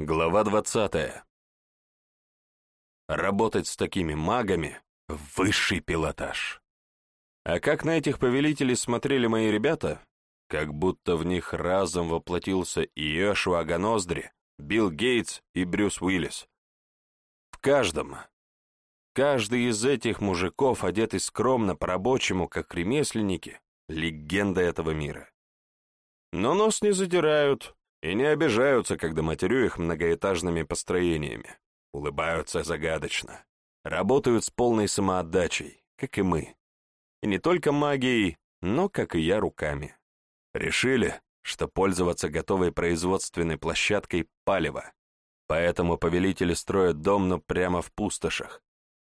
Глава двадцатая. Работать с такими магами — высший пилотаж. А как на этих повелителей смотрели мои ребята? Как будто в них разом воплотился Иешуа Ганоздри, Билл Гейтс и Брюс Уиллис. В каждом. Каждый из этих мужиков, одетый скромно по-рабочему, как ремесленники, легенда этого мира. Но нос не задирают, и не обижаются, когда матерю их многоэтажными построениями. Улыбаются загадочно. Работают с полной самоотдачей, как и мы. И не только магией, но, как и я, руками. Решили, что пользоваться готовой производственной площадкой – палево. Поэтому повелители строят дом, но прямо в пустошах.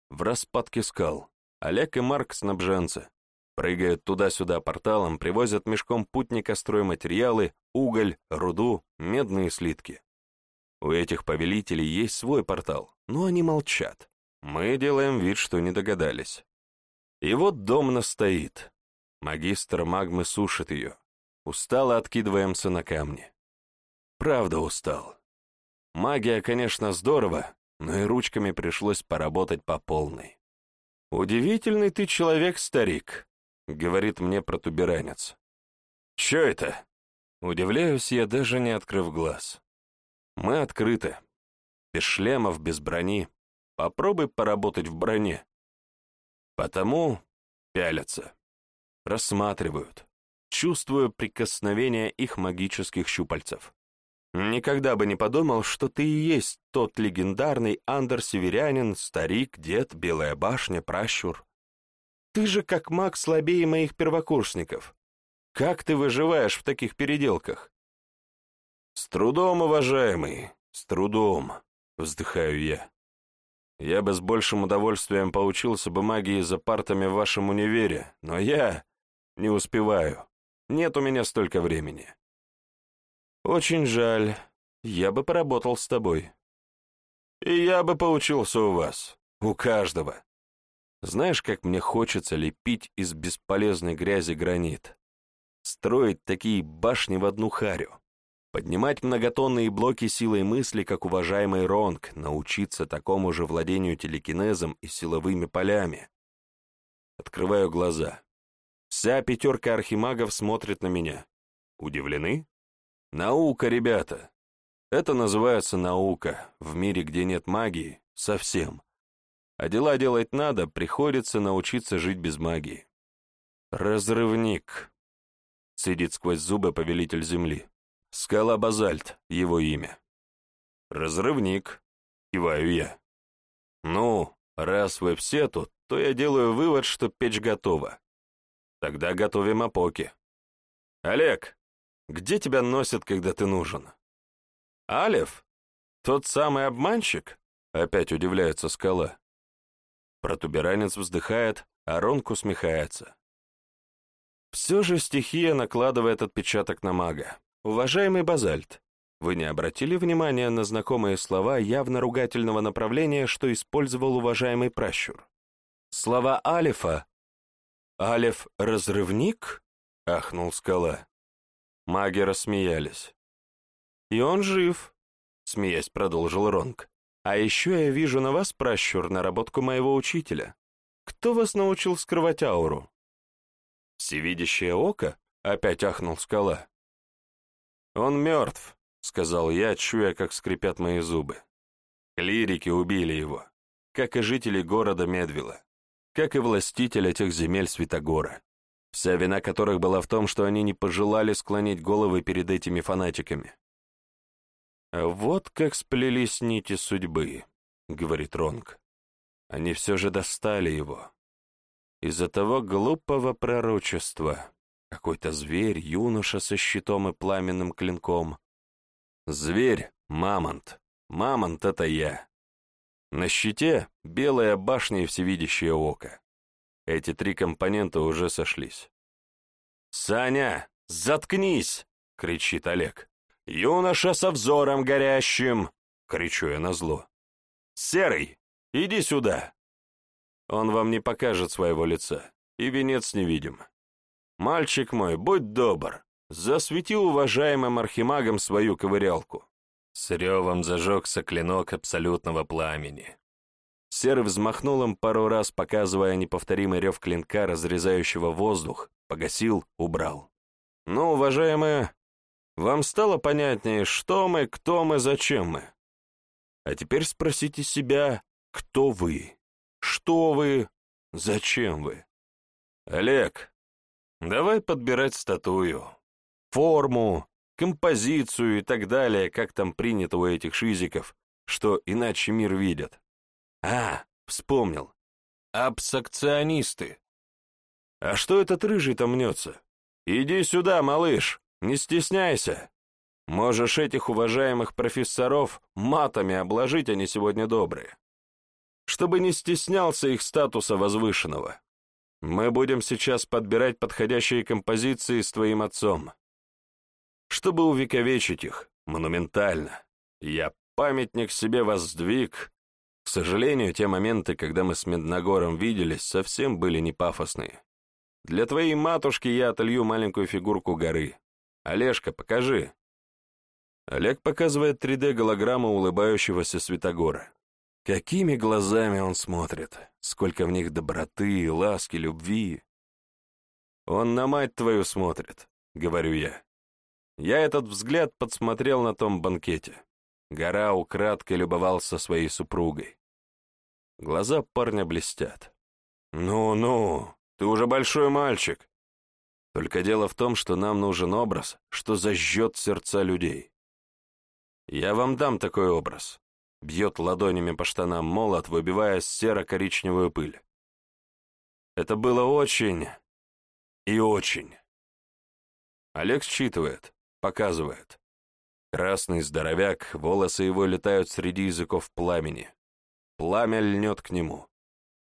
В распадке скал. Олег и Марк – снабженцы. Прыгают туда-сюда порталом, привозят мешком путника стройматериалы, уголь, руду, медные слитки. У этих повелителей есть свой портал, но они молчат. Мы делаем вид, что не догадались. И вот дом настоит. Магистр магмы сушит ее. Устало откидываемся на камни. Правда устал. Магия, конечно, здорово, но и ручками пришлось поработать по полной. «Удивительный ты человек, старик», — говорит мне протуберанец. «Чё это?» Удивляюсь я, даже не открыв глаз. Мы открыты. Без шлемов, без брони. Попробуй поработать в броне. Потому пялятся. Рассматривают. Чувствую прикосновение их магических щупальцев. Никогда бы не подумал, что ты и есть тот легендарный андер-северянин, старик, дед, белая башня, пращур. Ты же как маг слабее моих первокурсников. Как ты выживаешь в таких переделках? С трудом, уважаемый, с трудом, вздыхаю я. Я бы с большим удовольствием поучился бы магии за партами в вашем универе, но я не успеваю. Нет у меня столько времени. Очень жаль. Я бы поработал с тобой. И я бы поучился у вас. У каждого. Знаешь, как мне хочется лепить из бесполезной грязи гранит? Строить такие башни в одну харю. Поднимать многотонные блоки силой мысли, как уважаемый Ронг, научиться такому же владению телекинезом и силовыми полями. Открываю глаза. Вся пятерка архимагов смотрит на меня. Удивлены? Наука, ребята. Это называется наука. В мире, где нет магии, совсем а дела делать надо, приходится научиться жить без магии. «Разрывник», — цедит сквозь зубы повелитель земли. «Скала Базальт, его имя». «Разрывник», — киваю я. «Ну, раз вы все тут, то я делаю вывод, что печь готова. Тогда готовим опоки. Олег, где тебя носят, когда ты нужен?» «Алев? Тот самый обманщик?» — опять удивляется скала. Протуберанец вздыхает, а Ронк усмехается. Все же стихия накладывает отпечаток на мага. Уважаемый Базальт, вы не обратили внимания на знакомые слова явно ругательного направления, что использовал уважаемый пращур? Слова Алифа. «Алиф — разрывник?» — ахнул скала. Маги рассмеялись. «И он жив», — смеясь продолжил Ронг. А еще я вижу на вас, пращур, наработку моего учителя. Кто вас научил скрывать ауру?» «Всевидящее око?» — опять ахнул скала. «Он мертв», — сказал я, чуя, как скрипят мои зубы. Клирики убили его, как и жители города Медвила, как и властитель этих земель Святогора, вся вина которых была в том, что они не пожелали склонить головы перед этими фанатиками. «Вот как сплелись нити судьбы», — говорит Ронг. «Они все же достали его. Из-за того глупого пророчества. Какой-то зверь, юноша со щитом и пламенным клинком. Зверь — мамонт. Мамонт — это я. На щите — белая башня и всевидящее око. Эти три компонента уже сошлись. «Саня, заткнись!» — кричит Олег. «Юноша со взором горящим!» — кричу я назло. «Серый, иди сюда!» Он вам не покажет своего лица, и венец невидим. «Мальчик мой, будь добр, засвети уважаемым архимагам свою ковырялку. С ревом зажегся клинок абсолютного пламени. Серый взмахнул им пару раз, показывая неповторимый рев клинка, разрезающего воздух, погасил, убрал. «Ну, уважаемые, вам стало понятнее, что мы, кто мы, зачем мы? А теперь спросите себя, кто вы, что вы, зачем вы? Олег, давай подбирать статую, форму, композицию и так далее, как там принято у этих шизиков, что иначе мир видят. А, вспомнил. Абсакционисты. А что этот рыжий там мнется? Иди сюда, малыш, не стесняйся. Можешь этих уважаемых профессоров матами обложить, они сегодня добрые. Чтобы не стеснялся их статуса возвышенного. Мы будем сейчас подбирать подходящие композиции с твоим отцом. Чтобы увековечить их, монументально, я памятник себе воздвиг, к сожалению, те моменты, когда мы с Медногором виделись, совсем были не пафосные. Для твоей матушки я отолью маленькую фигурку горы. Олежка, покажи. Олег показывает 3D-голограмму улыбающегося Святогора. Какими глазами он смотрит, сколько в них доброты, ласки, любви. Он на мать твою смотрит, говорю я. Я этот взгляд подсмотрел на том банкете. Гора украдкой любовался своей супругой. Глаза парня блестят. «Ну-ну, ты уже большой мальчик. Только дело в том, что нам нужен образ, что зажжет сердца людей. Я вам дам такой образ. Бьет ладонями по штанам молот, выбивая серо-коричневую пыль. Это было очень и очень. Олег считывает, показывает. Красный здоровяк, волосы его летают среди языков пламени. Пламя льнет к нему.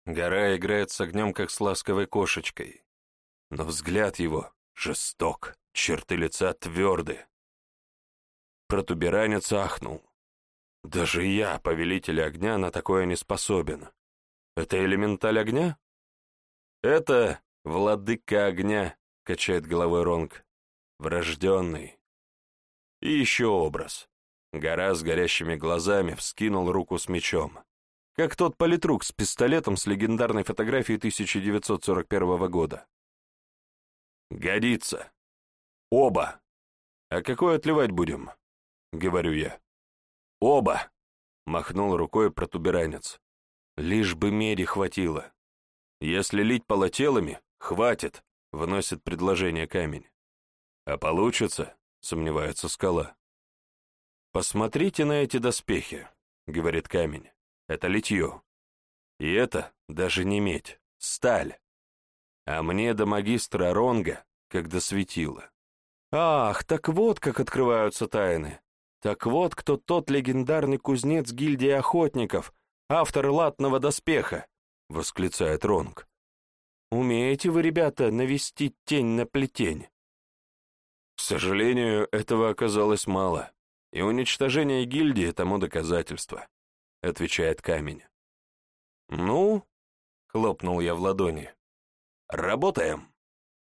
Гора играет с огнем, как с ласковой кошечкой. Но взгляд его жесток, черты лица тверды. Протуберанец ахнул. Даже я, повелитель огня, на такое не способен. Это элементаль огня? Это владыка огня, качает головой Ронг. Врожденный, и еще образ. Гора с горящими глазами вскинул руку с мечом. Как тот политрук с пистолетом с легендарной фотографией 1941 года. «Годится. Оба. А какой отливать будем?» — говорю я. «Оба!» — махнул рукой протуберанец. «Лишь бы меди хватило. Если лить полотелами, хватит», — вносит предложение камень. «А получится?» сомневается скала. «Посмотрите на эти доспехи», — говорит камень. «Это литье. И это даже не медь, сталь. А мне до магистра Ронга, как до светила. Ах, так вот как открываются тайны. Так вот, кто тот легендарный кузнец гильдии охотников, автор латного доспеха, — восклицает Ронг. Умеете вы, ребята, навести тень на плетень? К сожалению, этого оказалось мало, и уничтожение гильдии тому доказательство, отвечает камень. Ну, хлопнул я в ладони. Работаем.